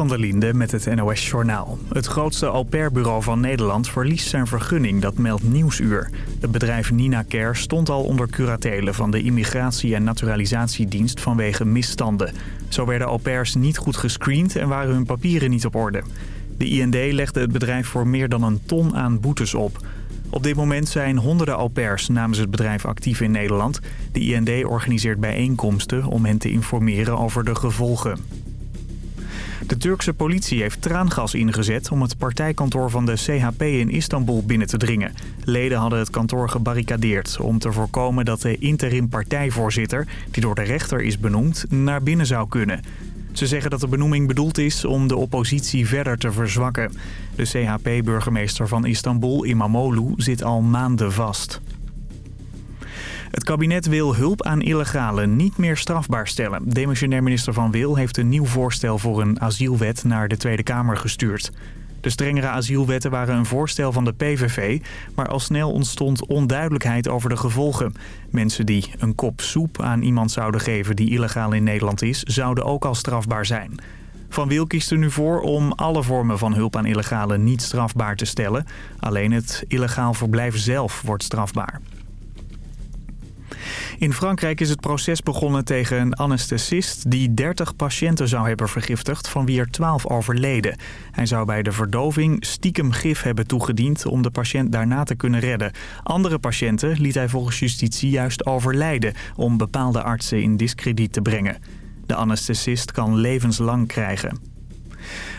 van der Linde met het NOS-journaal. Het grootste au pair-bureau van Nederland verliest zijn vergunning, dat meldt Nieuwsuur. Het bedrijf Nina Care stond al onder curatelen van de Immigratie- en Naturalisatiedienst vanwege misstanden. Zo werden au pairs niet goed gescreend en waren hun papieren niet op orde. De IND legde het bedrijf voor meer dan een ton aan boetes op... Op dit moment zijn honderden au pairs namens het bedrijf actief in Nederland. De IND organiseert bijeenkomsten om hen te informeren over de gevolgen. De Turkse politie heeft traangas ingezet om het partijkantoor van de CHP in Istanbul binnen te dringen. Leden hadden het kantoor gebarricadeerd om te voorkomen dat de interim partijvoorzitter, die door de rechter is benoemd, naar binnen zou kunnen. Ze zeggen dat de benoeming bedoeld is om de oppositie verder te verzwakken. De CHP-burgemeester van Istanbul, Imamoglu, zit al maanden vast. Het kabinet wil hulp aan illegalen niet meer strafbaar stellen. Demissionair minister Van Wil heeft een nieuw voorstel voor een asielwet naar de Tweede Kamer gestuurd. De strengere asielwetten waren een voorstel van de PVV, maar al snel ontstond onduidelijkheid over de gevolgen. Mensen die een kop soep aan iemand zouden geven die illegaal in Nederland is, zouden ook al strafbaar zijn. Van Wil kiest er nu voor om alle vormen van hulp aan illegalen niet strafbaar te stellen. Alleen het illegaal verblijf zelf wordt strafbaar. In Frankrijk is het proces begonnen tegen een anesthesist die 30 patiënten zou hebben vergiftigd, van wie er 12 overleden. Hij zou bij de verdoving stiekem gif hebben toegediend om de patiënt daarna te kunnen redden. Andere patiënten liet hij volgens justitie juist overlijden om bepaalde artsen in discrediet te brengen. De anesthesist kan levenslang krijgen.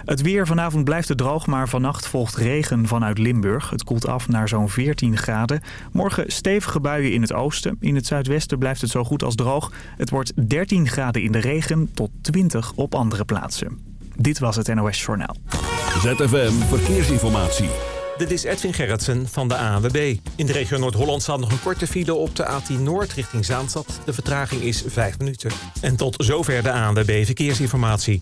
Het weer vanavond blijft het droog, maar vannacht volgt regen vanuit Limburg. Het koelt af naar zo'n 14 graden. Morgen stevige buien in het oosten. In het zuidwesten blijft het zo goed als droog. Het wordt 13 graden in de regen tot 20 op andere plaatsen. Dit was het NOS Journaal. ZFM Verkeersinformatie. Dit is Edwin Gerritsen van de ANWB. In de regio Noord-Holland staat nog een korte file op de A10 Noord richting Zaanstad. De vertraging is 5 minuten. En tot zover de ANWB Verkeersinformatie.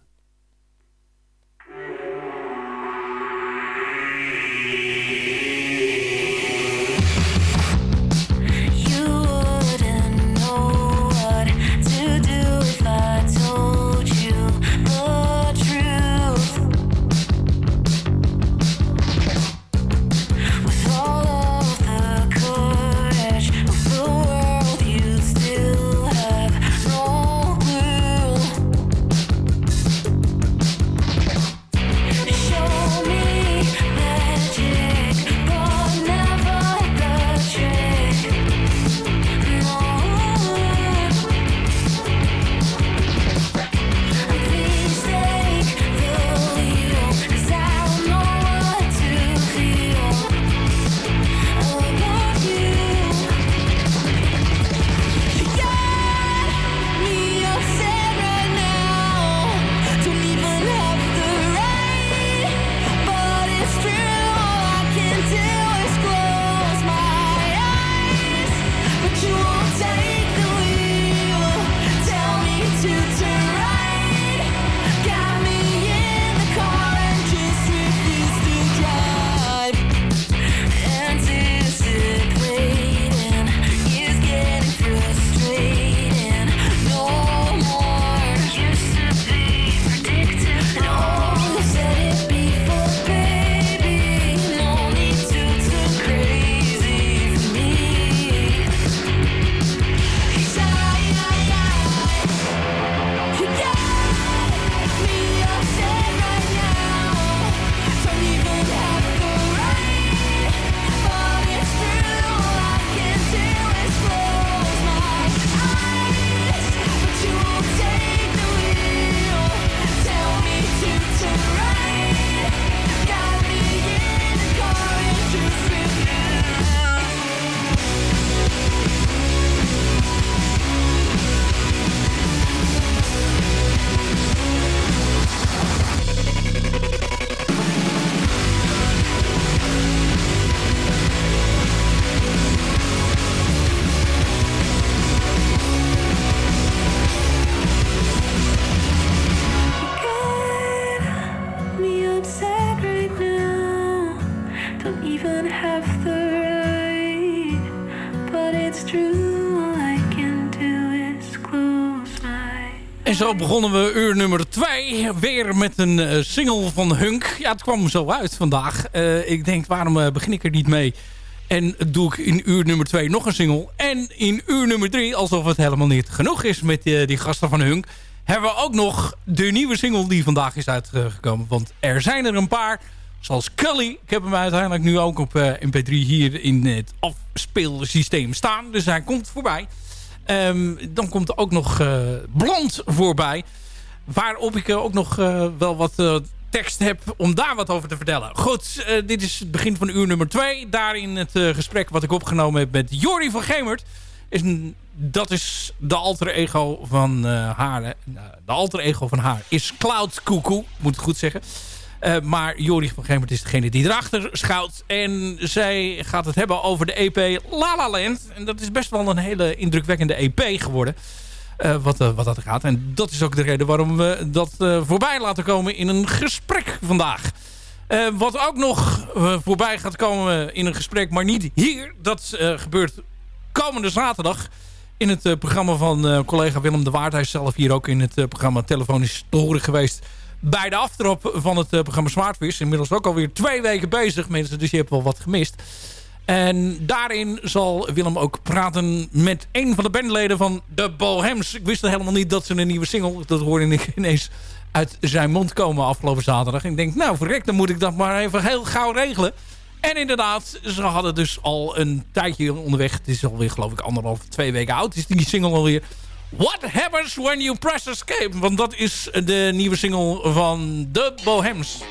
En zo begonnen we uur nummer 2. Weer met een eh, single van Hunk. Ja, het kwam zo uit vandaag. Eh, ik denk, waarom eh, begin ik er niet mee? En doe ik in uur nummer 2 nog een single. En in uur nummer 3, alsof het helemaal niet genoeg is met die gasten van Hunk... hebben we ook nog de nieuwe single die vandaag is uitgekomen. Want er zijn er een paar, zoals Cully. Ik heb hem uiteindelijk nu ook op MP3 hier in het afspeelsysteem staan. Dus hij komt voorbij. Ehm, dan komt er ook nog uh, Blond voorbij. Waarop ik ook nog uh, wel wat tekst heb om daar wat over te vertellen. Goed, dit is het begin van uur nummer 2. Daarin het gesprek wat ik opgenomen heb met Jori van Gemert. Is dat is de alter ego van haar. de alter ego van haar is Cloud Cuckoo, moet ik goed zeggen. Uh, maar Jori van Gemert is degene die erachter schouwt. En zij gaat het hebben over de EP La La Land. En dat is best wel een hele indrukwekkende EP geworden. Uh, wat, uh, wat dat gaat. En dat is ook de reden waarom we dat voorbij laten komen in een gesprek vandaag. wat ook nog voorbij gaat komen in een gesprek, maar niet hier. Dat gebeurt komende zaterdag in het programma van collega Willem de Waard. Hij is zelf hier ook in het programma telefonisch te horen geweest bij de aftrap van het uh, programma Zwaardvis. Inmiddels ook alweer twee weken bezig, mensen. Dus je hebt wel wat gemist. En daarin zal Willem ook praten met een van de bandleden van de Bohems. Ik wist helemaal niet dat ze een nieuwe single... dat hoorde ik ineens uit zijn mond komen afgelopen zaterdag. En ik denk, nou verrek, dan moet ik dat maar even heel gauw regelen. En inderdaad, ze hadden dus al een tijdje onderweg. Het is alweer geloof ik anderhalf, twee weken oud. Is die single alweer. What Happens When You Press Escape. Want dat is de nieuwe single van The Bohems.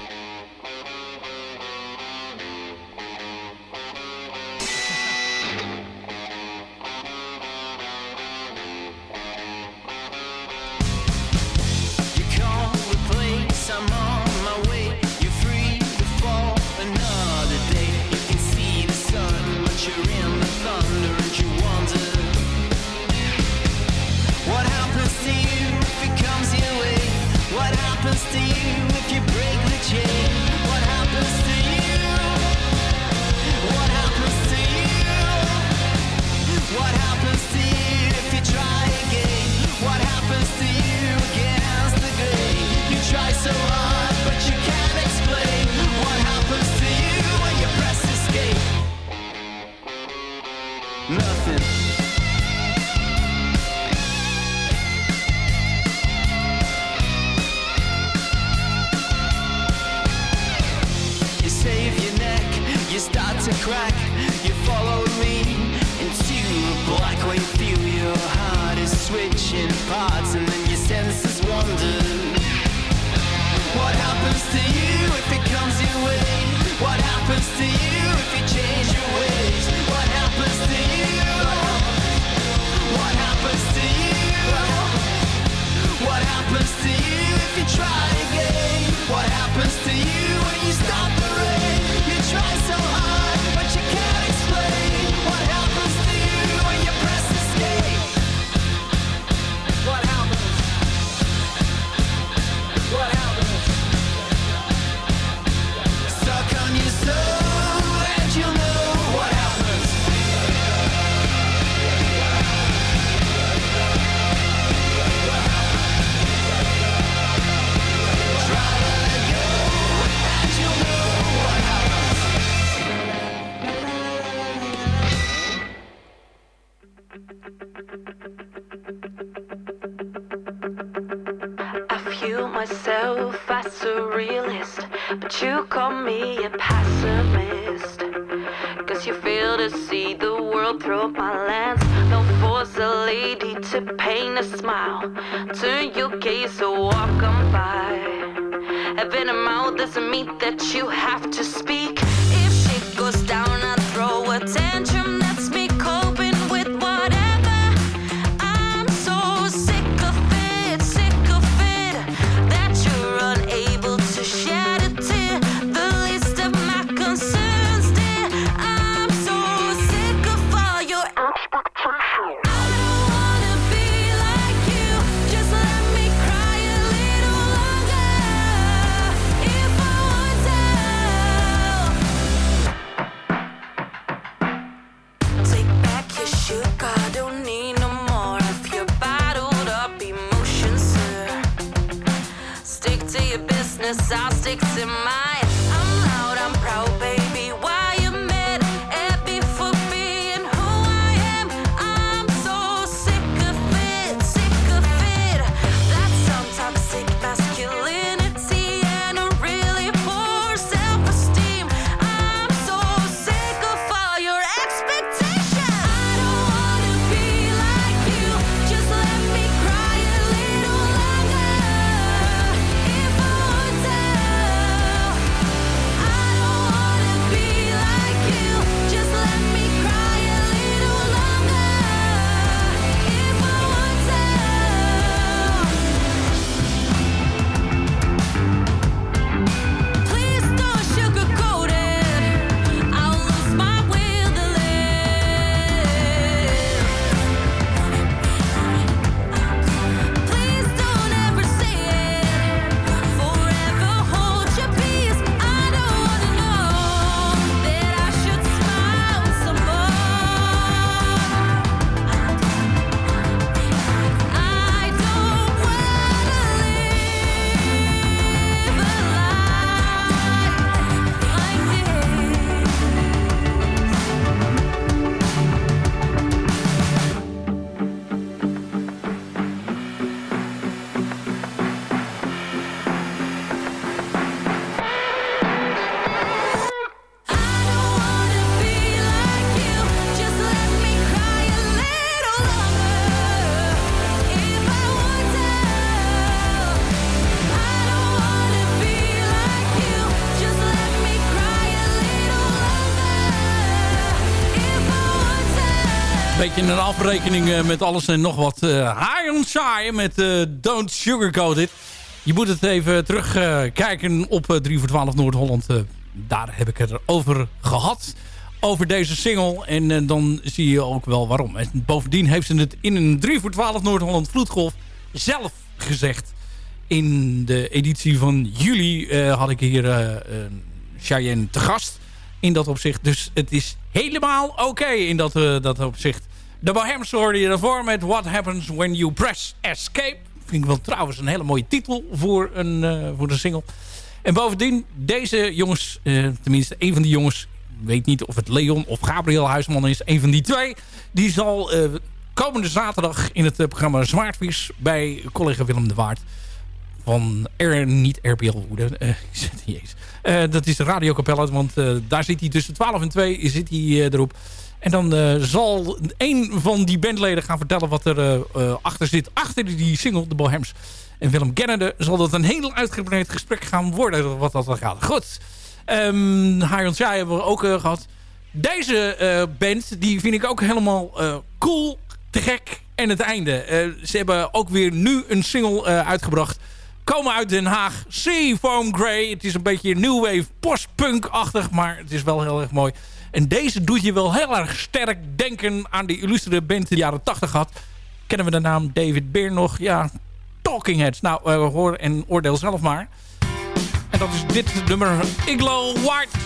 Een afrekening eh, met alles en nog wat. eh high on Shy met eh, Don't Sugarcoat It. Je moet het even terugkijken kijken op eh, 3 voor 12 Noord-Holland. Daar heb ik het over gehad. Over deze single. En dan zie je ook wel waarom. En bovendien heeft ze het in een 3 voor 12 Noord-Holland Vloedgolf zelf gezegd. In de editie van juli had ik hier eh, Cheyenne te gast. In dat opzicht. Dus het is helemaal oké in dat, dat opzicht. De Bohemians hoorde je met What Happens When You Press Escape. Vind ik wel trouwens een hele mooie titel voor een, eh, voor een single. En bovendien, deze jongens, eh, tenminste een van die jongens... weet niet of het Leon of Gabriel Huisman is, een van die twee... die zal eh, komende zaterdag in het programma Zwaardvis... bij collega Willem de Waard van R, niet RPL jezus. Dat is de radiokapelle, want daar zit hij tussen 12 en 2 zit hij erop. En dan eh, zal een van die bandleden gaan vertellen wat er eh, eh, achter zit. Achter die single, de Bohems. En Willem Kennedy zal dat een heel uitgebreid gesprek gaan worden. Wat dat dan gaat. Goed. Um, High Shy hebben we ook eh, gehad. Deze band, die vind ik ook helemaal cool, te gek. En het einde. Ze hebben ook weer nu een single uitgebracht. Komen uit Den Haag. Sea Foam Grey. Het is een beetje new wave postpunk-achtig. Maar het is wel heel erg mooi. En deze doet je wel heel erg sterk denken aan die illustere band die de jaren 80 had. Kennen we de naam David Beer nog? Ja, Talking Heads. Nou, eh, hoor en oordeel zelf maar. En dat is dit nummer Iglo White.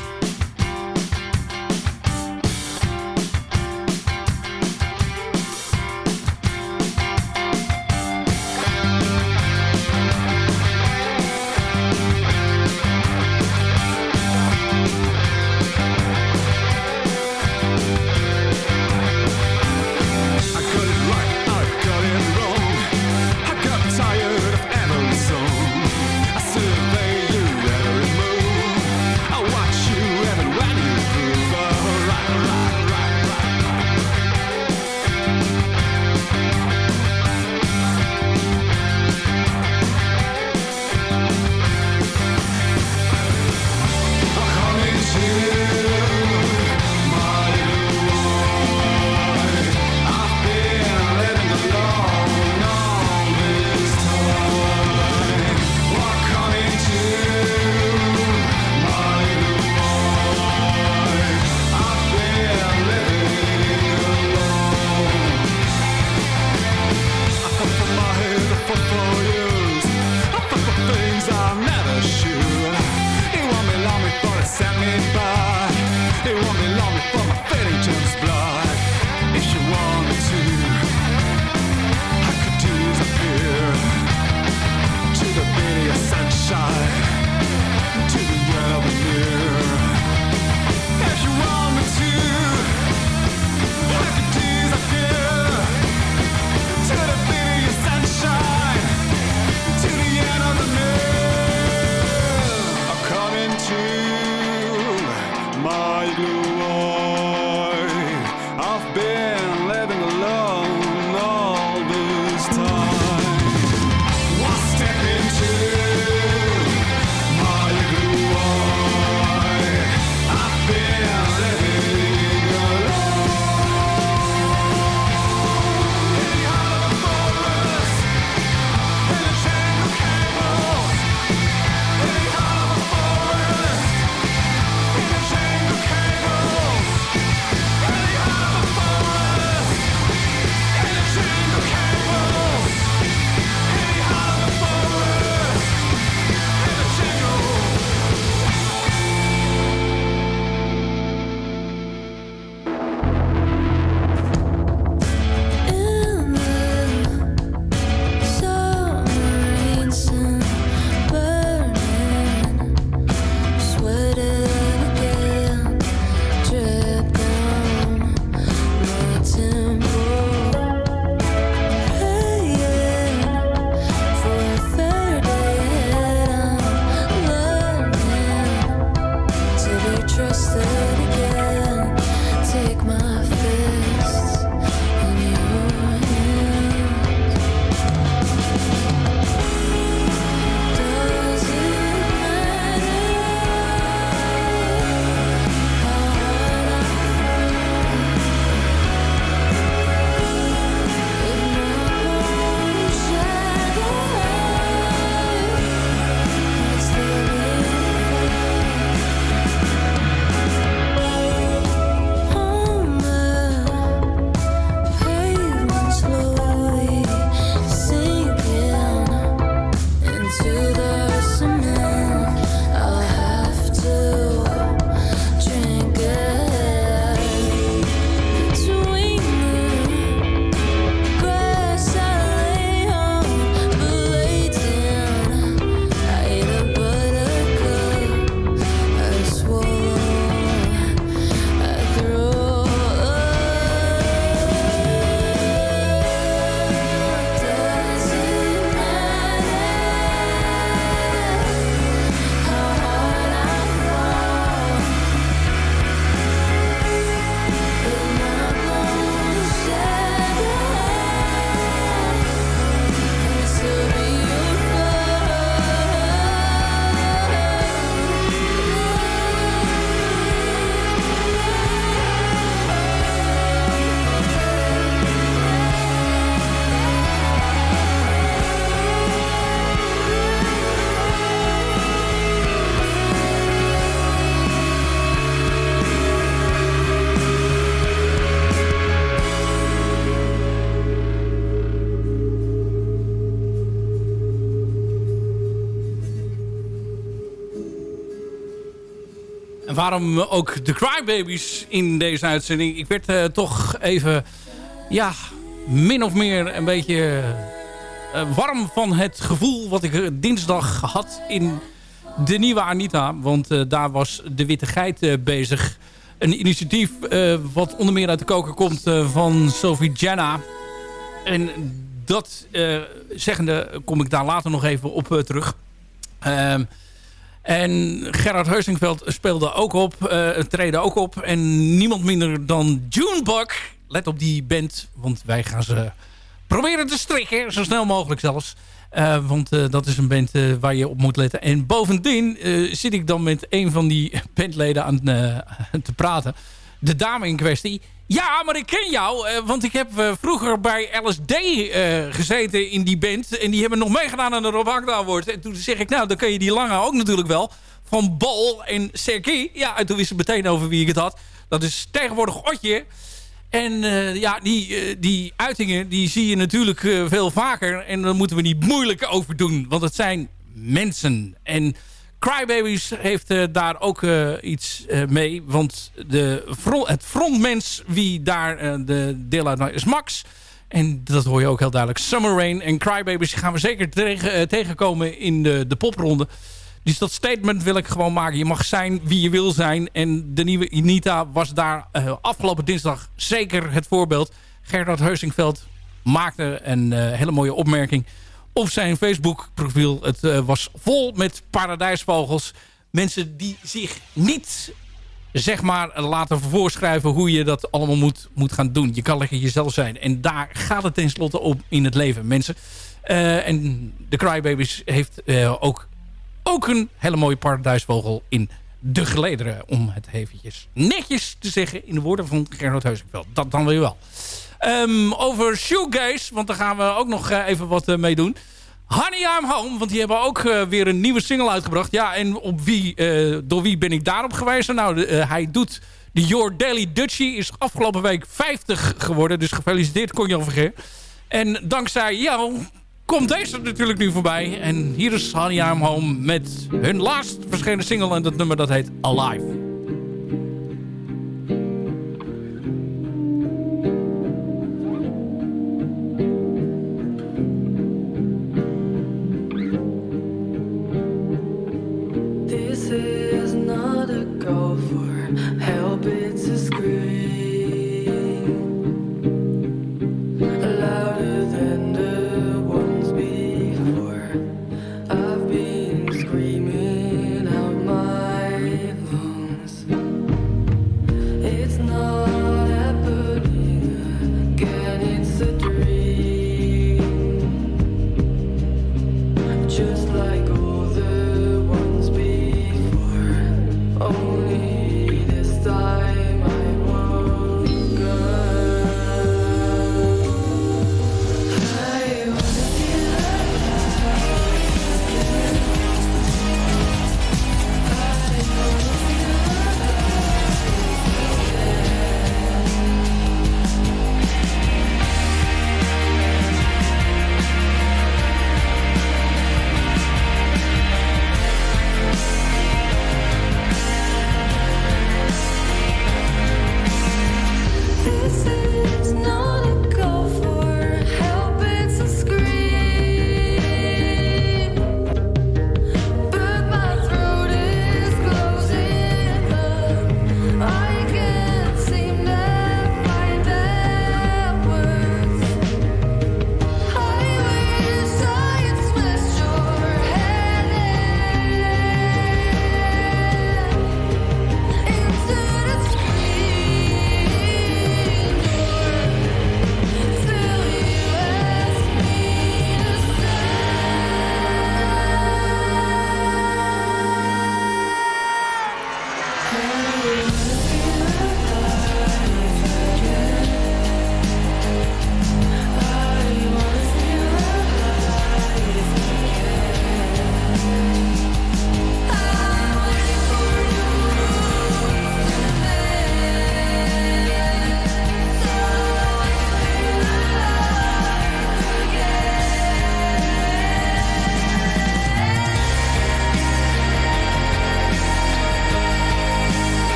Waarom ook de Crybabies in deze uitzending? Ik werd eh, toch even, ja, min of meer een beetje eh, warm van het gevoel wat ik dinsdag had in de nieuwe Anita. Want eh, daar was de Witte Geit bezig. Een initiatief wat onder meer uit de koker komt van Sophie Janna. En dat zeggende kom ik daar later nog even op terug. En Gerard Heusingveld speelde ook op, uh, treden ook op. En niemand minder dan Junebug. Let op die band, want wij gaan ze proberen te strikken. Zo snel mogelijk zelfs. Uh, want uh, dat is een band waar je op moet letten. En bovendien zit ik dan met een van die bandleden aan te praten. De dame in kwestie. Ja, maar ik ken jou, uh, want ik heb uh, vroeger bij LSD uh, gezeten in die band. En die hebben nog meegedaan aan de Rob Award. En toen zeg ik, nou, dan kan je die lange ook natuurlijk wel. Van Bol en Serki. Ja, en toen wist ze meteen over wie ik het had. Dat is tegenwoordig Otje. En ja, die, die uitingen die zie je natuurlijk veel vaker. En daar moeten we niet moeilijk over doen. Want het zijn mensen. En Crybabies heeft uh, daar ook uh, iets uh, mee. Want de front, het frontmens wie daar de deel uit is Max. En dat hoor je ook heel duidelijk. Summer Rain en Crybabies gaan we zeker tegen, tegenkomen in de, de popronde. Dus dat statement wil ik gewoon maken. Je mag zijn wie je wil zijn. En de nieuwe Inita was daar afgelopen dinsdag zeker het voorbeeld. Gerard Heusingveld maakte een hele mooie opmerking op zijn Facebook profiel. Het uh, was vol met paradijsvogels. Mensen die zich niet zeg maar laten voorschrijven hoe je dat allemaal moet, moet gaan doen. Je kan lekker jezelf zijn. En daar gaat het tenslotte om in het leven, mensen. Uh, en de Crybabies heeft uh, ook, ook een hele mooie paradijsvogel in de gelederen. Om het eventjes netjes te zeggen in de woorden van Gerard Heusingveld. Dat dan weer wel. Um, over shoegaze, want daar gaan we ook nog uh, even wat uh, mee doen. Honey I'm Home, want die hebben ook uh, weer een nieuwe single uitgebracht. Ja, en op wie, door wie ben ik daarop gewezen? Nou, hij doet de Your Daily Dutchie. Is afgelopen week 50 geworden, dus gefeliciteerd Conjo Vergeer. En dankzij jou komt deze natuurlijk nu voorbij. En hier is Honey I'm Home met hun laatst verschenen single. En dat nummer dat heet Alive.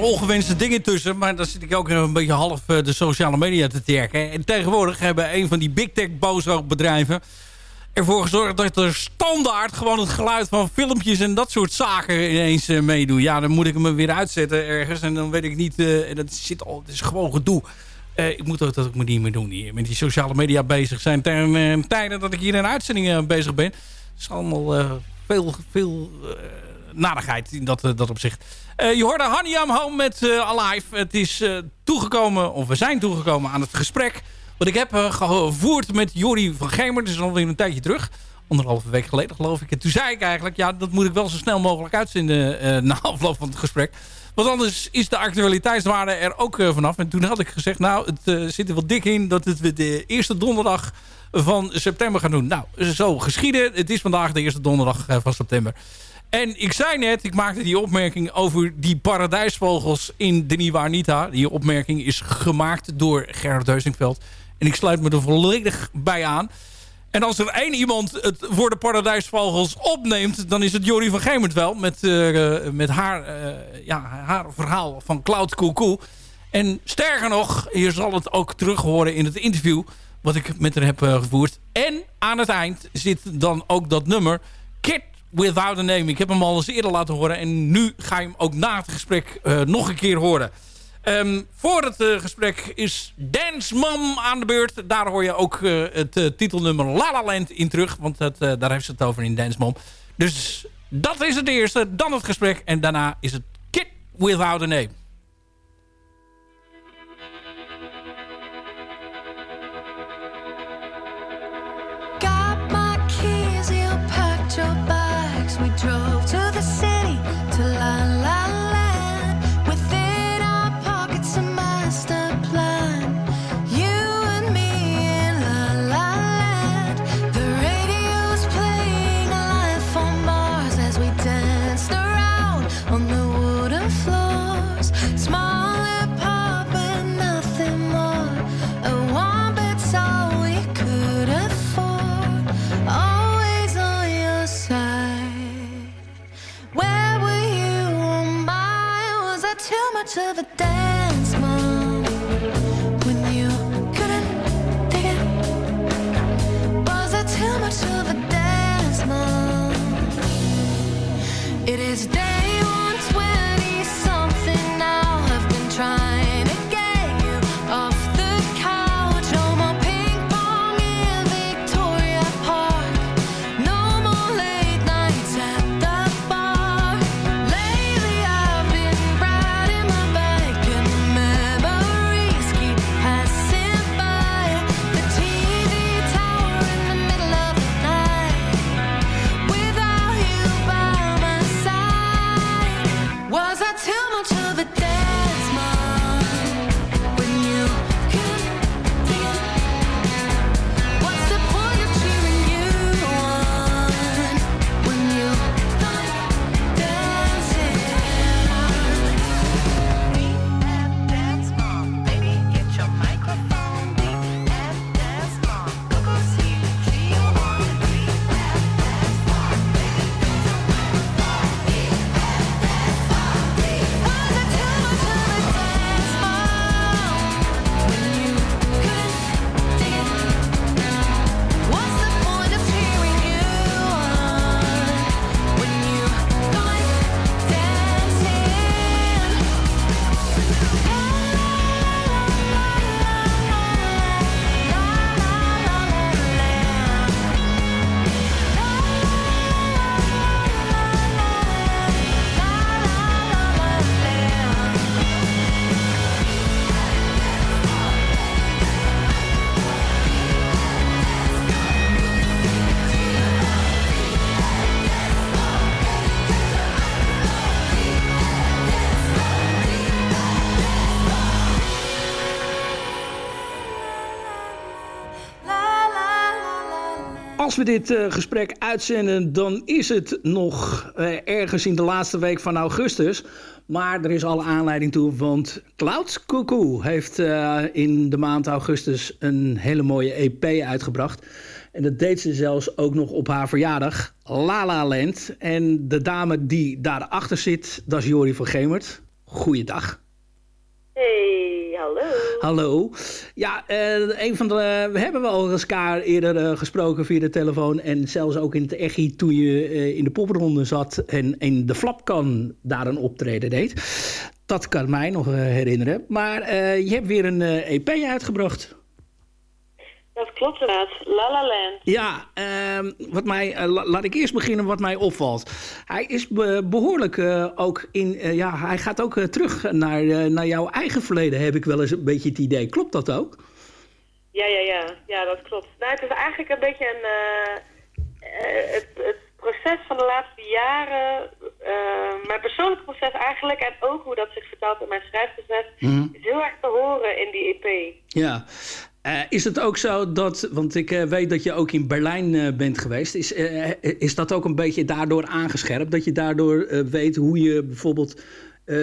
Ongewenste dingen tussen. Maar dan zit ik ook een beetje half eh, de sociale media te terken. En tegenwoordig hebben een van die big tech bozo bedrijven ervoor gezorgd dat er standaard gewoon het geluid van filmpjes en dat soort zaken ineens eh, meedoen. Ja, dan moet ik hem weer uitzetten ergens en dan weet ik niet. eh, en dat zit al, het is gewoon gedoe. Ik moet ook dat ik me niet meer doen hier. Met die sociale media bezig zijn. Ten tijden dat ik hier in uitzendingen bezig ben. Het is allemaal veel, veel narigheid in dat, eh, dat opzicht. Eh, je hoorde I'm Home met eh, Alive. Het is toegekomen, of we zijn toegekomen aan het gesprek... wat ik heb gevoerd met Jori van Gemer. Dat is alweer een tijdje terug. Anderhalve week geleden geloof ik. En toen zei ik eigenlijk... ja, dat moet ik wel zo snel mogelijk uitzenden... na afloop van het gesprek. Want anders is de actualiteitswaarde er ook vanaf. En toen had ik gezegd... nou, het zit er wel dik in... dat het we de eerste donderdag van september gaan doen. Nou, zo geschieden. Het is vandaag de eerste donderdag van september. En ik zei net, ik maakte die opmerking over die paradijsvogels in de Nieuwe Anita. Die opmerking is gemaakt door Gerard Deusingveld. En ik sluit me er volledig bij aan. En als er één iemand het voor de paradijsvogels opneemt... dan is het Jorie van Gemert wel. Met, eh, met haar, eh, ja, haar verhaal van Cloud Cuckoo. En sterker nog, je zal het ook terug horen in het interview... wat ik met haar heb eh, gevoerd. En aan het eind zit dan ook dat nummer... Kid Without a Name. Ik heb hem al eens eerder laten horen. En nu ga je hem ook na het gesprek eh, nog een keer horen. Ehm, voor het eh, gesprek is Dance Mom aan de beurt. Daar hoor je ook eh, het titelnummer La La Land in terug. Want daar heeft ze het over in Dance Mom. Dus dat is het eerste. Dan het gesprek. En daarna is het Kid Without a Name. Als we dit eh, gesprek uitzenden, dan is het nog eh, ergens in de laatste week van augustus. Maar er is alle aanleiding toe, want Cloud Cuckoo heeft eh, in de maand augustus een hele mooie EP uitgebracht. En dat deed ze zelfs ook nog op haar verjaardag, La La Land. En de dame die daarachter zit, dat is Jori van Gemert. goeiedag. Hey, hallo. Hallo. Ja, eh, een van de, we hebben wel eens elkaar eerder eh, gesproken via de telefoon. En zelfs ook in het echi toen je eh, in de popronde zat. En in de flapkan daar een optreden deed. Dat kan mij nog herinneren. Maar je hebt weer een EP uitgebracht. Dat klopt inderdaad. La La Land. Ja, ehm, wat mij, eh, la- laat ik eerst beginnen wat mij opvalt. Hij is be- behoorlijk eh, ook in, eh, ja, hij gaat ook terug naar, naar jouw eigen verleden, heb ik wel eens een beetje het idee. Klopt dat ook? Ja, ja, ja. Ja, dat klopt. Nou, het is eigenlijk een beetje een... het, het proces van de laatste jaren... mijn persoonlijke proces eigenlijk... en ook hoe dat zich vertaalt in mijn schrijfproces... is heel erg te horen in die EP. Ja. Eh, is het ook zo dat, want ik eh, weet dat je ook in Berlijn eh, bent geweest, is, is dat ook een beetje daardoor aangescherpt? Dat je daardoor weet hoe je bijvoorbeeld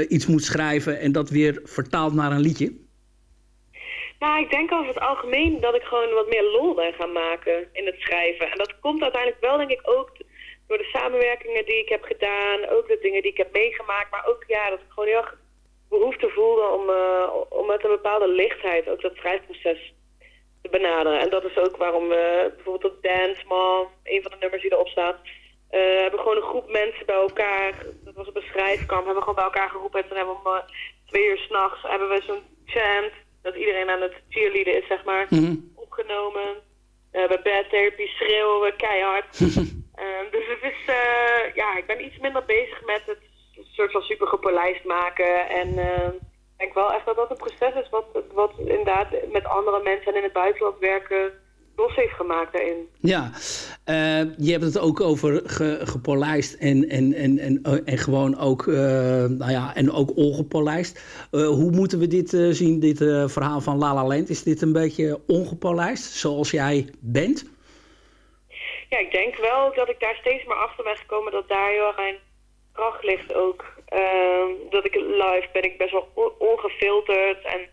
iets moet schrijven en dat weer vertaalt naar een liedje? Nou, ik denk over het algemeen dat ik gewoon wat meer lol ben gaan maken in het schrijven. En dat komt uiteindelijk wel, denk ik, ook door de samenwerkingen die ik heb gedaan. Ook de dingen die ik heb meegemaakt. Maar ook, ja, dat ik gewoon heel erg behoefte voelde om, om met een bepaalde lichtheid ook dat schrijfproces te benaderen. En dat is ook waarom we bijvoorbeeld op Dance Mom, een van de nummers die erop staat, eh, hebben gewoon een groep mensen bij elkaar, dat was op een schrijfkamp, hebben we gewoon bij elkaar geroepen. En toen hebben we om eh, twee uur s'nachts hebben we zo'n chant, dat iedereen aan het cheerleaden is, zeg maar, opgenomen. Eh, bij Bad Therapy schreeuwen we keihard. Ehm, dus het is, eh, ja, ik ben iets minder bezig met het soort van super gepolijst maken. En eh, ik denk wel echt dat dat een proces is wat, wat inderdaad met andere mensen en in het buitenland werken los heeft gemaakt daarin. Ja, eh, je hebt het ook over ge, gepolijst en, en, en, en, en gewoon ook, eh, nou ja, en ook ongepolijst. Eh, hoe moeten we dit eh, zien, dit eh, verhaal van La La Land? Is dit een beetje ongepolijst, zoals jij bent? Ja, ik denk wel dat ik daar steeds meer achter ben gekomen dat daar heel erg mijn kracht ligt ook. Ehm, dat ik live ben ik best wel on- ongefilterd en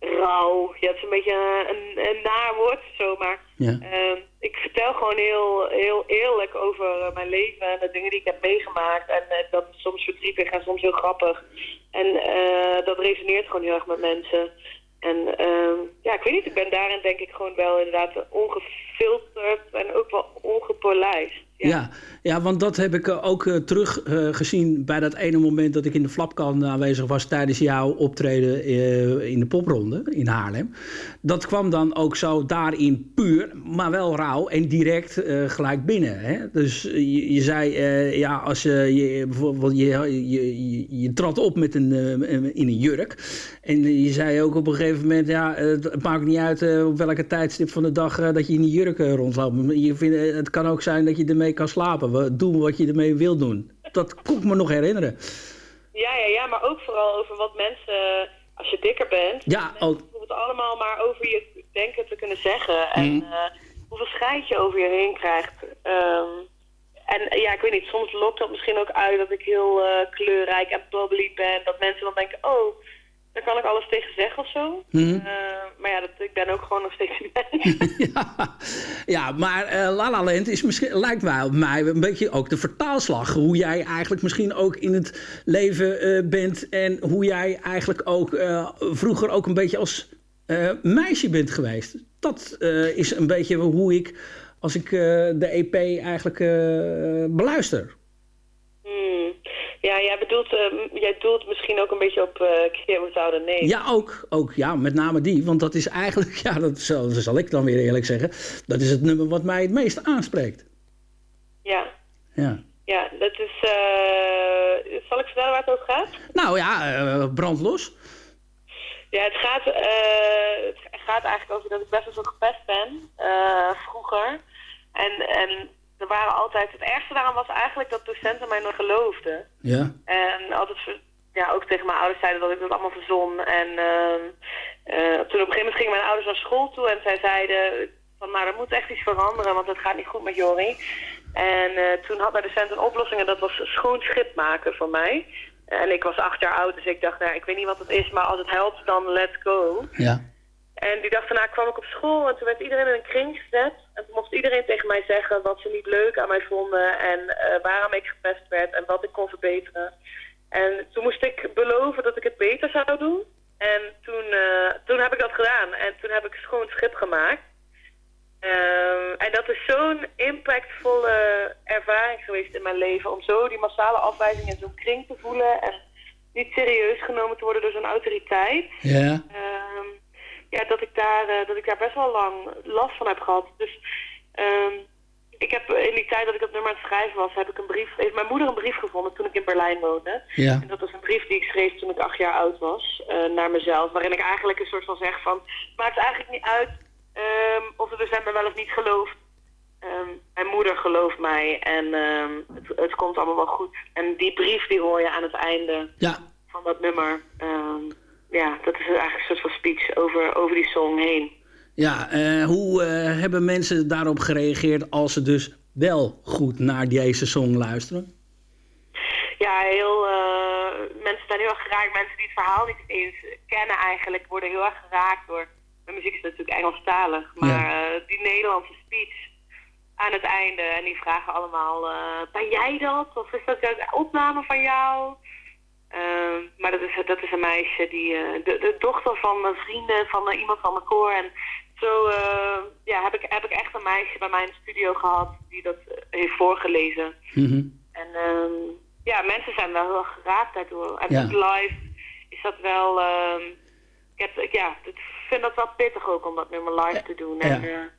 rauw. Ja, het is een beetje een, een, een naar woord zo, maar Ja. ehm, ik vertel gewoon heel, heel eerlijk over eh, mijn leven en de dingen die ik heb meegemaakt. En eh, dat is soms verdrietig en soms heel grappig. En eh, dat resoneert gewoon heel erg met mensen. En ehm, ja, ik weet niet, ik ben daarin denk ik gewoon wel inderdaad ongefilterd en ook wel ongepolijst. Ja. Ja, want dat heb ik eh, ook terug gezien bij dat ene moment dat ik in de flapkan aanwezig was tijdens jouw optreden eh, in de popronde in Haarlem. Dat kwam dan ook zo daarin puur, maar wel rauw en direct eh, gelijk binnen. Hè? Dus je, je zei, eh, ja, als je, bijvoorbeeld, je, je, je, trad op met een, eh, in een jurk. En je zei ook op een gegeven moment, ja, eh, het maakt niet uit eh, op welke tijdstip van de dag eh, dat je in die jurk eh, rondloopt. Je vindt, eh, het kan ook zijn dat je ermee kan slapen. We- Doe wat je ermee wil doen. Dat kon ik me nog herinneren. Ja, ja, ja, maar ook vooral over wat mensen, als je dikker bent, Ja, ook. bijvoorbeeld allemaal maar over je denken te kunnen zeggen. En Mhm. eh, hoeveel scheid je over je heen krijgt. Ehm, en ja, ik weet niet, soms lokt dat misschien ook uit dat ik heel eh, kleurrijk en bubbly ben. Dat mensen dan denken, oh, daar kan ik alles tegen zeggen of zo. Mhm. Eh, maar ja, dat, ik ben ook gewoon nog steeds een ja, ja, maar eh La La Land is misschien, lijkt mij, op mij een beetje ook de vertaalslag. Hoe jij eigenlijk misschien ook in het leven eh, bent. En hoe jij eigenlijk ook vroeger ook een beetje als meisje bent geweest. Dat is een beetje hoe ik, als ik de EP eigenlijk beluister. Hmm. Ja, jij bedoelt, eh, jij doelt misschien ook een beetje op uh, Keer Without a Name. Ja, ook, ook. Ja, met name die. Want dat is eigenlijk, ja, dat zal, dat zal ik dan weer eerlijk zeggen. Dat is het nummer wat mij het meest aanspreekt. Ja. Ja. Ja, dat is. eh zal ik vertellen waar het over gaat? Nou ja, uh, brandlos. Ja, het gaat, uh, het gaat eigenlijk over dat ik best wel zo gepest ben. Uh, vroeger. En, en er waren altijd. Het ergste daaraan was eigenlijk dat docenten mij nog geloofden. Ja. En altijd. Ja, ook tegen mijn ouders zeiden dat ik dat allemaal verzon. En uh, toen op een gegeven moment gingen mijn ouders naar school toe en zij zeiden van nou, er moet echt iets veranderen, want het gaat niet goed met Jori. En uh, toen had mijn docent een oplossing en dat was schoon schip maken voor mij. En ik was acht jaar oud, dus ik dacht, nou, ik weet niet wat het is, maar als het helpt, dan let's go. Ja. En die dag daarna kwam ik op school en toen werd iedereen in een kring gezet. En toen mocht iedereen tegen mij zeggen wat ze niet leuk aan mij vonden en uh, waarom ik gepest werd en wat ik kon verbeteren. En toen moest ik beloven dat ik het beter zou doen. En toen, eh, toen heb ik dat gedaan. En toen heb ik schoon schip gemaakt. Ehm, en dat is zo'n impactvolle ervaring geweest in mijn leven. Om zo die massale afwijzing in zo'n kring te voelen. En niet serieus genomen te worden door zo'n autoriteit. Ja. Ehm, ja, dat ik, daar, eh, dat ik daar best wel lang last van heb gehad. Dus ehm, ik heb in die tijd dat ik dat nummer aan het schrijven was, heb ik een brief, heeft mijn moeder een brief gevonden toen ik in Berlijn woonde. Ja. En dat was een brief die ik schreef toen ik acht jaar oud was, eh, naar mezelf. Waarin ik eigenlijk een soort van zeg van, het maakt eigenlijk niet uit ehm, of de docent me wel of niet gelooft. Ehm, mijn moeder gelooft mij en het, het komt allemaal wel goed. En die brief die hoor je aan het einde Ja. van dat nummer. Ehm, ja, dat is eigenlijk een soort van speech over, over die song heen. Ja, eh, hoe eh, hebben mensen daarop gereageerd als ze dus wel goed naar deze song luisteren? Ja, heel, eh, mensen zijn heel erg geraakt. Mensen die het verhaal niet eens kennen eigenlijk, worden heel erg geraakt door... Mijn muziek is natuurlijk Engelstalig, maar die Nederlandse speech aan het einde. En die vragen allemaal, ben jij dat? Of is dat een opname van jou? Ehm, maar dat is, dat is een meisje, die, eh, de, de dochter van mijn vrienden, van eh, iemand van mijn koor. En zo eh, ja, heb, ik, heb ik echt een meisje bij mij in de studio gehad die dat eh, heeft voorgelezen. Mhm. En ehm, ja, mensen zijn wel heel erg geraakt daardoor. En Ja. met live is dat wel... ehm, ik, heb, ik, ja, ik vind dat wel pittig ook om dat nummer live te doen. Ja.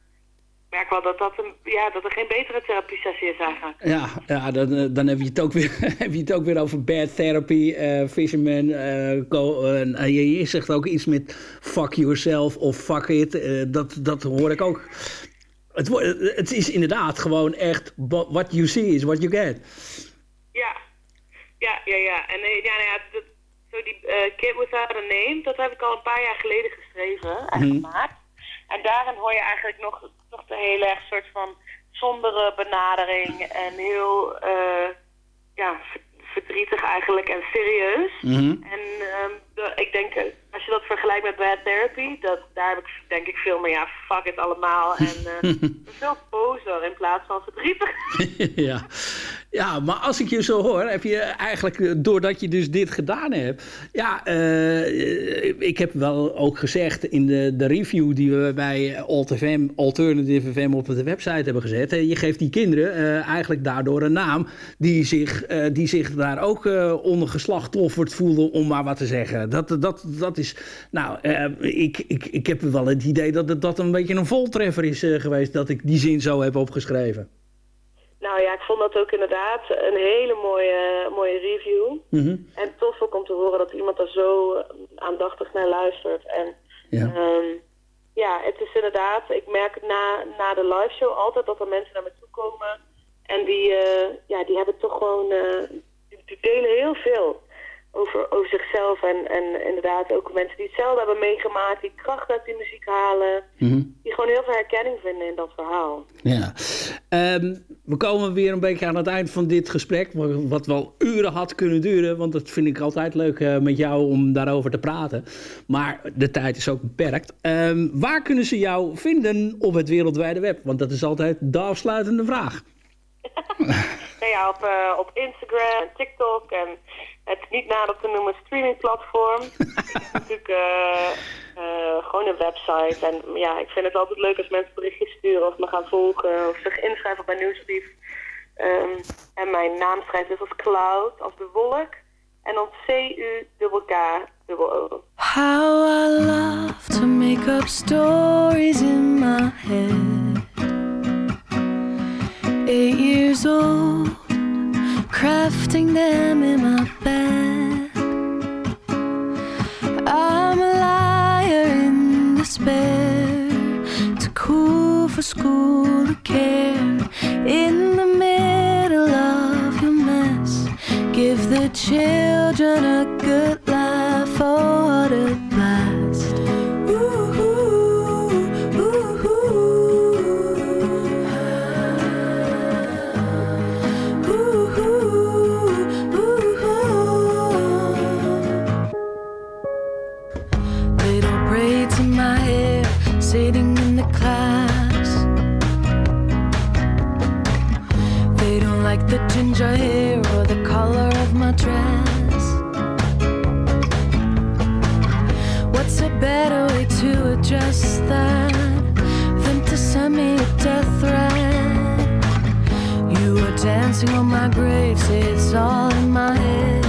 Merk wel dat, dat, een, ja, dat er geen betere therapie sessie is eigenlijk. Ja, ja dan, eh, dan heb, je het ook weer, heb je het ook weer over bad therapy, eh fisherman. eh, go, en je, je zegt ook iets met fuck yourself of fuck it. dat, dat hoor ik ook. Het, het is inderdaad gewoon echt what you see is what you get. Ja, ja, ja, ja. En ja, nou ja, dat, zo die Kid Without a Name, dat heb ik al een paar jaar geleden geschreven en Mhm. gemaakt. En daarin hoor je eigenlijk nog, nog de hele erg soort van sombere benadering en heel eh, ja, ver- verdrietig eigenlijk en serieus. Mhm. En ehm, de- ik denk, eh, als je dat vergelijkt met Bad Therapy, dat, daar heb ik denk ik veel meer, ja, fuck it allemaal. En eh, veel bozer in plaats van verdrietig. ja. ja, maar als ik je zo hoor, heb je eigenlijk, eh, doordat je dus dit gedaan hebt... Ja, ik heb wel ook gezegd in de, de review die we bij Alt FM, Alternative FM op de website hebben gezet... eh, je geeft die kinderen eigenlijk daardoor een naam die zich, die zich daar ook onder geslachtofferd voelden, om maar wat te zeggen. Dat, dat, dat is, nou, eh, ik, ik, ik heb wel het idee dat het dat een beetje een voltreffer is eh, geweest... dat ik die zin zo heb opgeschreven. Nou ja, ik vond dat ook inderdaad een hele mooie, mooie review. Mhm. En tof ook om te horen dat iemand er zo eh, aandachtig naar luistert. En Ja. ehm, ja, het is inderdaad, ik merk na, na de live show altijd dat er mensen naar me toe komen. En die, eh, ja, die hebben toch gewoon, eh, die, die delen heel veel over, over zichzelf. En, en inderdaad ook mensen die hetzelfde hebben meegemaakt, die kracht uit die muziek halen. Mhm. Die gewoon heel veel herkenning vinden in dat verhaal. Ja. Ehm, we komen weer een beetje aan het eind van dit gesprek, wa- wat wel uren had kunnen duren, want dat vind ik altijd leuk eh, met jou om daarover te praten. Maar de tijd is ook beperkt. Ehm, waar kunnen ze jou vinden op het wereldwijde web? Want dat is altijd de afsluitende vraag. Nou ja, op, eh, op Instagram en TikTok en het niet nader te noemen streamingplatform. Het is natuurlijk eh, eh, gewoon een website. En ja, ik vind het altijd leuk als mensen berichtjes sturen of me gaan volgen of zich inschrijven op mijn nieuwsbrief. Ehm, en mijn naam schrijft dus als Cloud, als de wolk. En dan C-U-K-K-O. How I love to make up stories in my head. Eight years old, crafting them in my bed. I'm a liar in despair, too cool for school to care. In the middle of your mess, give the children a good life. Oh, what lights in my hair, sitting in the class. They don't like the ginger hair or the color of my dress. What's a better way to address that than to send me a death threat? You were dancing on my grave, say it's all in my head.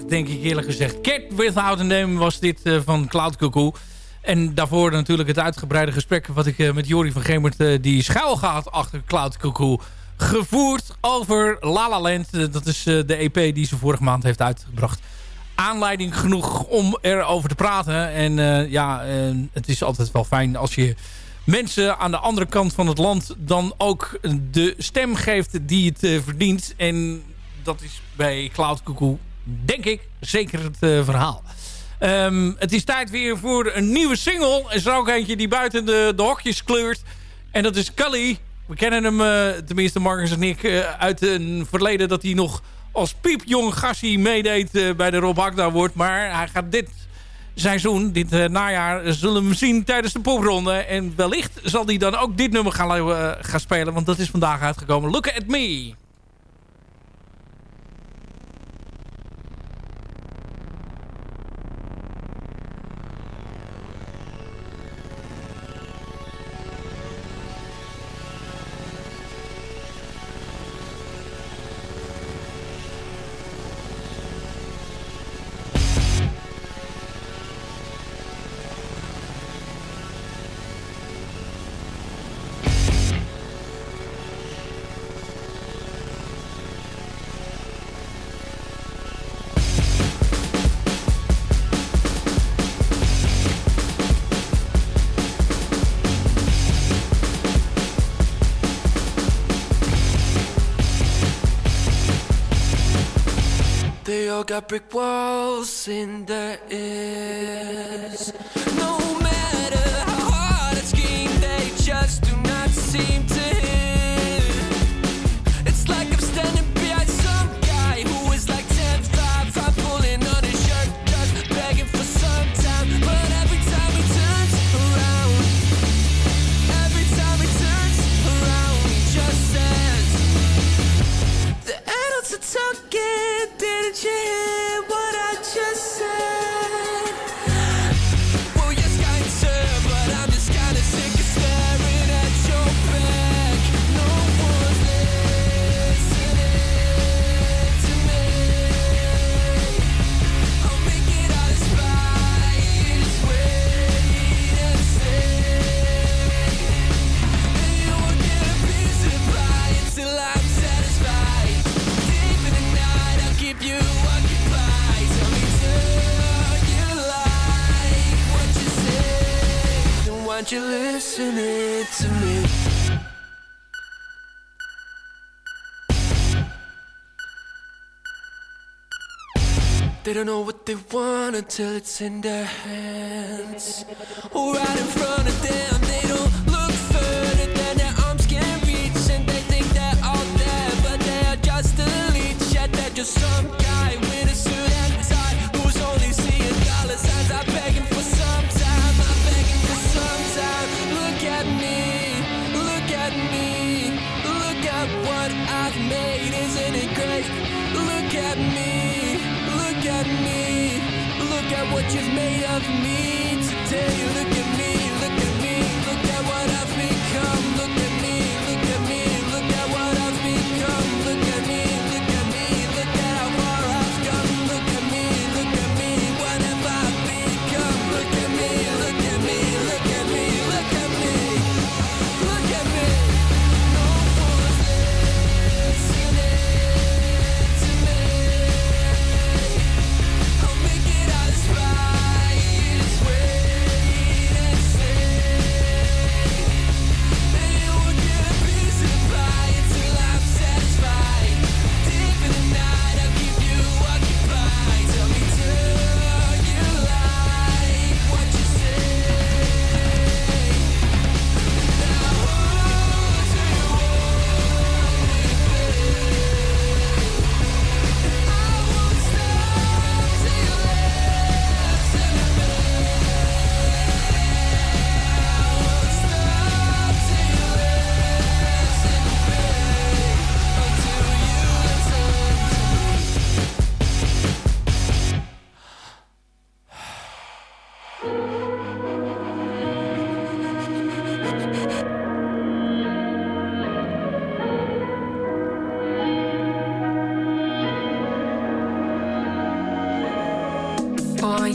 Denk ik eerlijk gezegd. Cat Without a Name was dit eh, van Cloud Cuckoo. En daarvoor natuurlijk het uitgebreide gesprek... wat ik eh, met Jori van Gemert, eh, die schuil gaat achter Cloud Cuckoo... gevoerd over La La Land. Dat is de EP die ze vorige maand heeft uitgebracht. Aanleiding genoeg om erover te praten. En ja, het is altijd wel fijn als je mensen aan de andere kant van het land... dan ook de stem geeft die het verdient. En dat is bij Cloud Cuckoo, denk ik, zeker het eh, verhaal. Ehm, het is tijd weer voor een nieuwe single. Er is er ook eentje die buiten de, de hokjes kleurt. En dat is Cully. We kennen hem, eh, tenminste Marcus en ik, eh, uit een verleden dat hij nog als piepjong gassie meedeed bij de Rob Hakda wordt. Maar hij gaat dit seizoen, dit najaar, zullen we hem zien tijdens de popronde. En wellicht zal hij dan ook dit nummer gaan, gaan spelen, want dat is vandaag uitgekomen. Look at me. All got brick walls in their ears. They don't know what they want until it's in their hands. Right in front of them, they don't look further than their arms can reach. And they think they're all there, but they are just a leech. Yeah, they're just some guy what you've made of me today.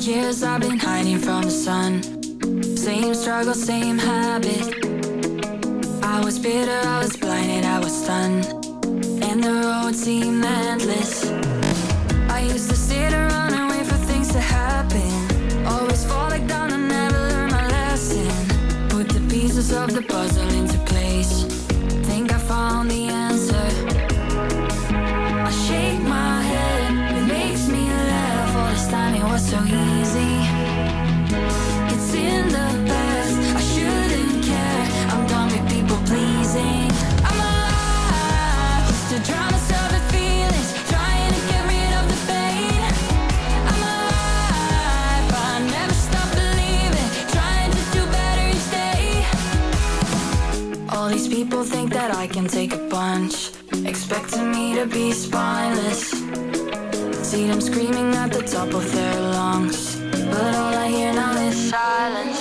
years I've been hiding from the sun. Same struggle, same habit. I was bitter, I was blinded, I was stunned. And the road seemed that that I can take a punch. Expecting me to be spineless. See them screaming at the top of their lungs. But all I hear now is silence.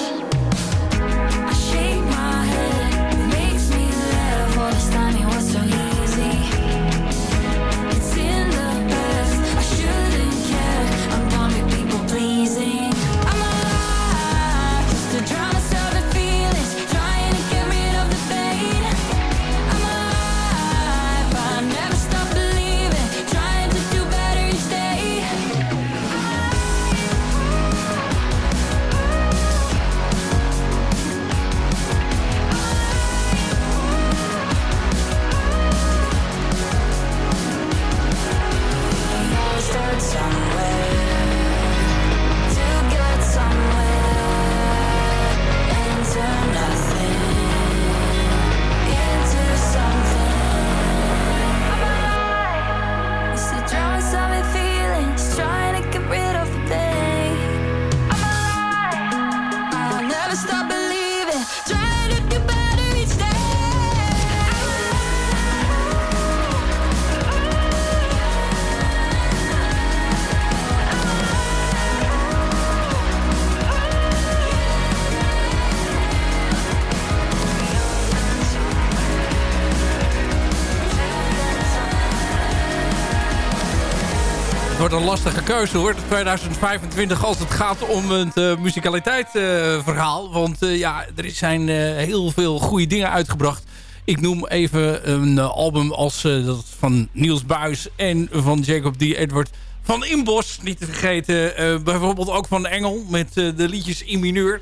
een lastige keuze hoor. 2025 als het gaat om het uh, muzikaliteitsverhaal. Want eh, ja, er zijn eh, heel veel goede dingen uitgebracht. Ik noem even een album als dat van Niels Buis en van Jacob D. Edward. Van Inbos, niet te vergeten. bijvoorbeeld ook van Engel met de liedjes in mineur.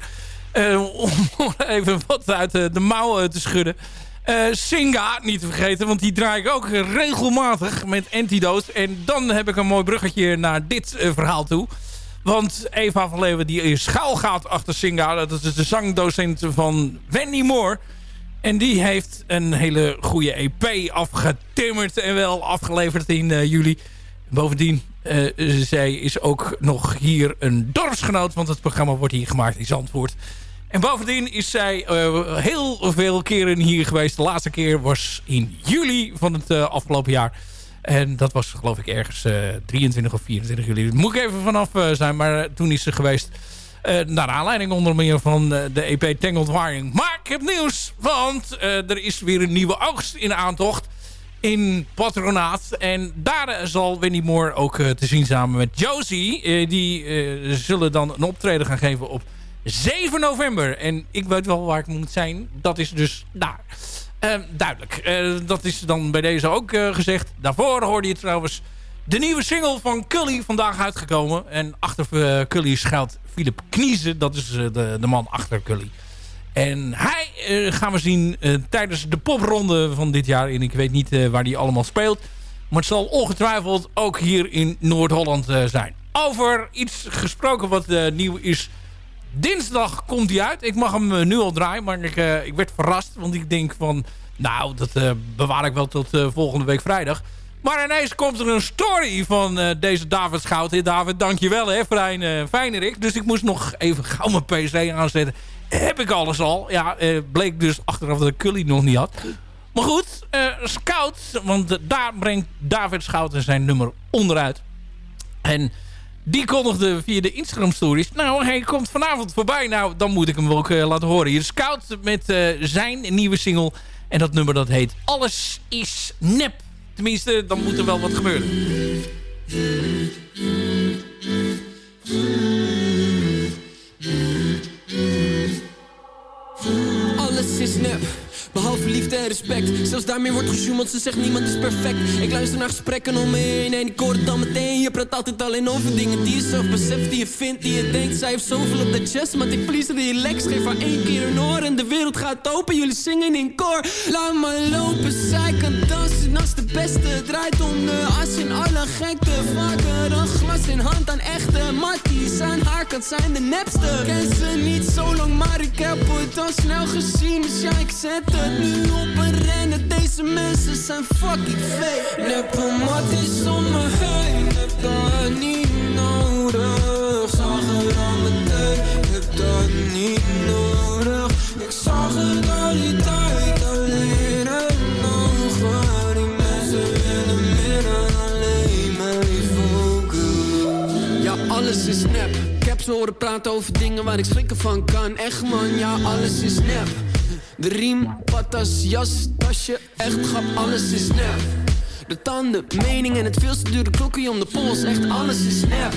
om even wat uit de mouw te schudden. Eh, Singa, niet te vergeten, want die draai ik ook regelmatig met Antidote. En dan heb ik een mooi bruggetje naar dit eh, verhaal toe. Want Eva van Leeuwen die schuil gaat achter Singa. Dat is de zangdocent van Wendy Moore. En die heeft een hele goede EP afgetimmerd en wel afgeleverd in eh, juli. Bovendien, zij is ook nog hier een dorpsgenoot, want het programma wordt hier gemaakt in Zandvoort. En bovendien is zij eh, heel veel keren hier geweest. De laatste keer was in juli van het eh, afgelopen jaar. En dat was geloof ik ergens eh, 23 of 24 juli. Moet ik even vanaf eh, zijn, maar eh, toen is ze geweest. Eh, naar aanleiding onder meer van eh, de EP Tangled Wiring. Maar ik heb nieuws, want eh, er is weer een nieuwe oogst in aantocht in Patronaat. En daar eh, zal Winnie Moore ook eh, te zien samen met Josie. Eh, die eh, zullen dan een optreden gaan geven op 7 november. En ik weet wel waar ik moet zijn. Dat is dus daar. Eh, duidelijk. Eh, dat is dan bij deze ook eh, gezegd. Daarvoor hoorde je trouwens de nieuwe single van Cully vandaag uitgekomen. En achter eh, Cully schuilt Philip Kniezen. Dat is de, de man achter Cully. En hij gaan we zien tijdens de popronde van dit jaar. En ik weet niet waar die allemaal speelt. Maar het zal ongetwijfeld ook hier in Noord-Holland zijn. Over iets gesproken wat nieuw is. Dinsdag komt hij uit. Ik mag hem eh, nu al draaien. Maar ik, eh, ik werd verrast. Want ik denk van... Nou, dat eh, bewaar ik wel tot volgende week vrijdag. Maar ineens komt er een story van deze David Schout. Hey, David, dankjewel hè, fijn, uh, fijnerik. Dus ik moest nog even gauw mijn pc aanzetten. Heb ik alles al. Ja, bleek dus achteraf dat ik Cully nog niet had. Maar goed, Scout, want daar brengt David Schouten zijn nummer onderuit. En die kondigde via de Instagram stories. Nou, hij komt vanavond voorbij. Nou, dan moet ik hem ook eh, laten horen. Hier Scout met eh, zijn nieuwe single. En dat nummer dat heet Alles is nep. Tenminste, dan moet er wel wat gebeuren. Alles is nep, behalve liefde en respect. Zelfs daarmee wordt gesjoemeld, ze zegt niemand is perfect. Ik luister naar gesprekken om me en ik hoor het dan meteen. Je praat altijd alleen over dingen die je zelf beseft, die je vindt, die je denkt. Zij heeft zoveel op de chest, maar ik please die relax. Geef haar één keer een oor en de wereld gaat open. Jullie zingen in koor. Laat me lopen, zij kan dansen als de beste. Draait om de as in alle gekte. Vaker een glas in hand aan echte matties. Aan haar kant zijn de nepste. Ken ze niet zo lang, maar ik heb het al snel gezien. Dus ja, ik zet het nu op een rennen. Deze mensen zijn fucking fake. Neppe matties om me heen. Heb dat niet nodig. Zag het al meteen. Heb dat niet nodig. Ik zag het al die tijd alleen en ogen. Die mensen willen meer dan alleen mijn focus. Ja, alles is nep. Ik heb ze horen praten over dingen waar ik schrikken van kan. Echt man, ja, alles is nep. De riem, patas, jas, tasje, echt grap, alles is nep. De tanden, mening en het veel te dure klokje om de pols, echt alles is nep.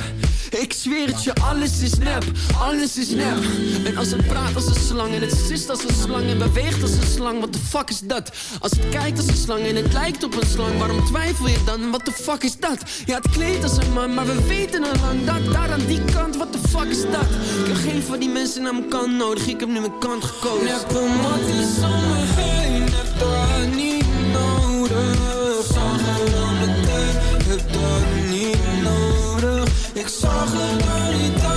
Ik zweer het je, alles is nep, alles is nep. En als het praat als een slang en het sist als een slang en beweegt als een slang, wat de fuck is dat? Als het kijkt als een slang en het lijkt op een slang, waarom twijfel je dan? Wat de fuck is dat? Ja, het kleedt als een man, maar we weten al lang dat daar aan die kant, wat de fuck is dat? Ik heb geen van die mensen aan mijn kant nodig, ik heb nu mijn kant gekozen. Matties om niet Ik zag het al die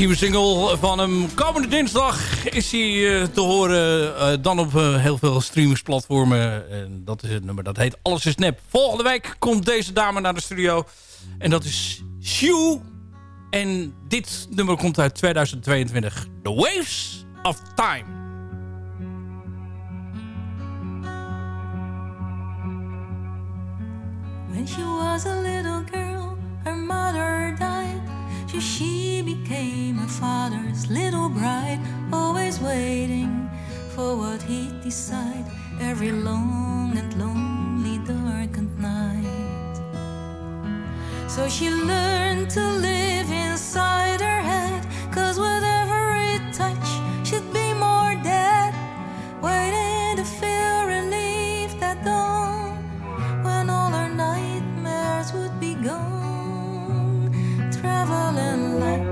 Nieuwe single van hem. Komende dinsdag is hij eh, te horen. eh, dan op eh, heel veel streamingsplatformen. En dat is het nummer. Dat heet Alles is Nep. Volgende week komt deze dame naar de studio. En dat is Sue. En dit nummer komt uit 2022. The Waves of Time. When she was a little girl, her mother died. Till she became her father's little bride, always waiting for what he'd decide every long and lonely darkened night. So she learned to live inside her head, cause whatever it touched, she'd be more dead, waiting to feel relief that dawn when all her nightmares would be gone. Traveling light,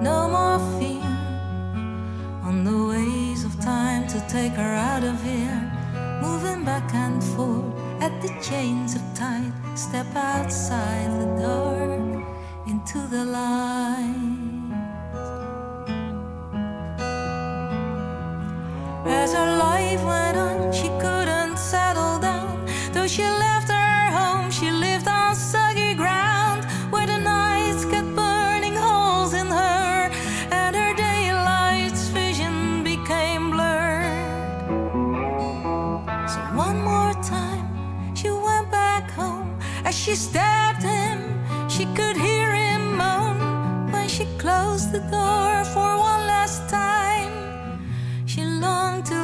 no more fear on the ways of time to take her out of here. Moving back and forth at the chains of tide. Step outside the dark into the light. As her life went on, she couldn't settle down. Though she left her she stabbed him, she could hear him moan. When she closed the door for one last time, she longed to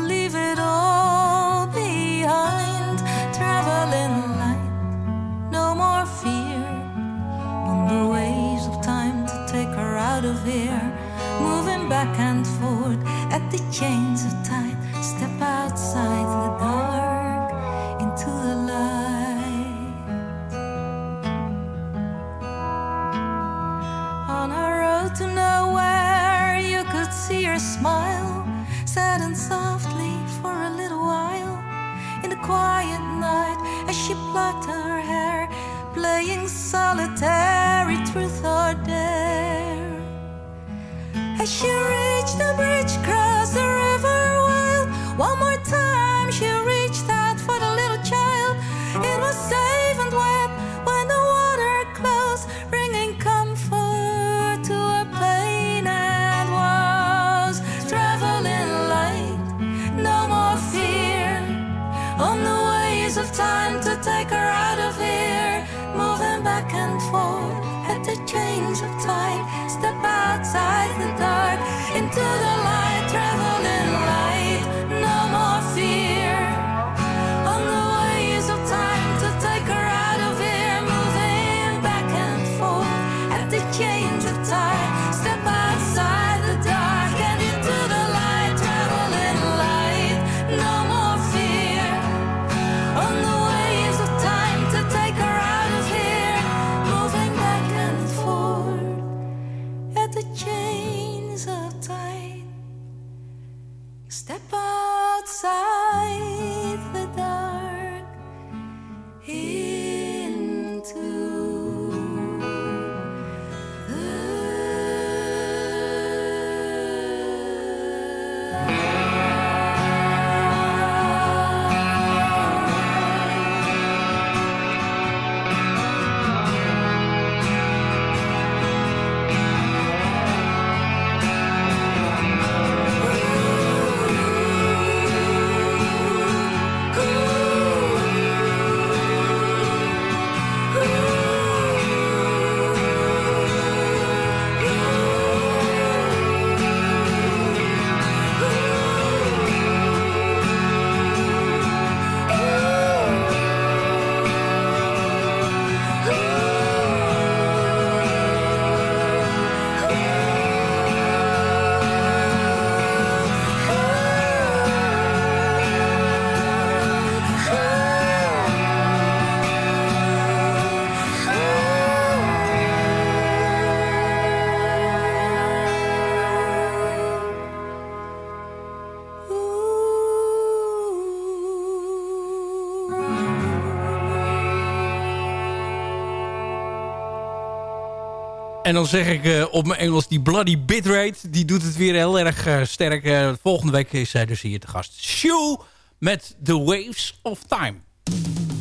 En dan zeg ik eh, op mijn Engels, die bloody bitrate, die doet het weer heel erg eh, sterk. Eh, volgende week is zij dus hier te gast. Shoe met The Waves of Time. Punkband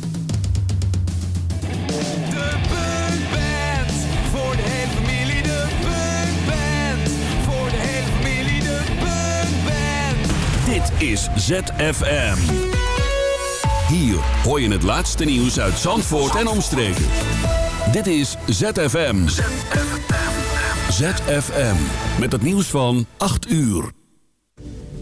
voor de hele familie, de Punkband voor de hele familie, de Punkband. Dit is ZFM. Hier hoor je het laatste nieuws uit Zandvoort en omstreken. Dit is ZFM. ZFM. Met het nieuws van 8 uur.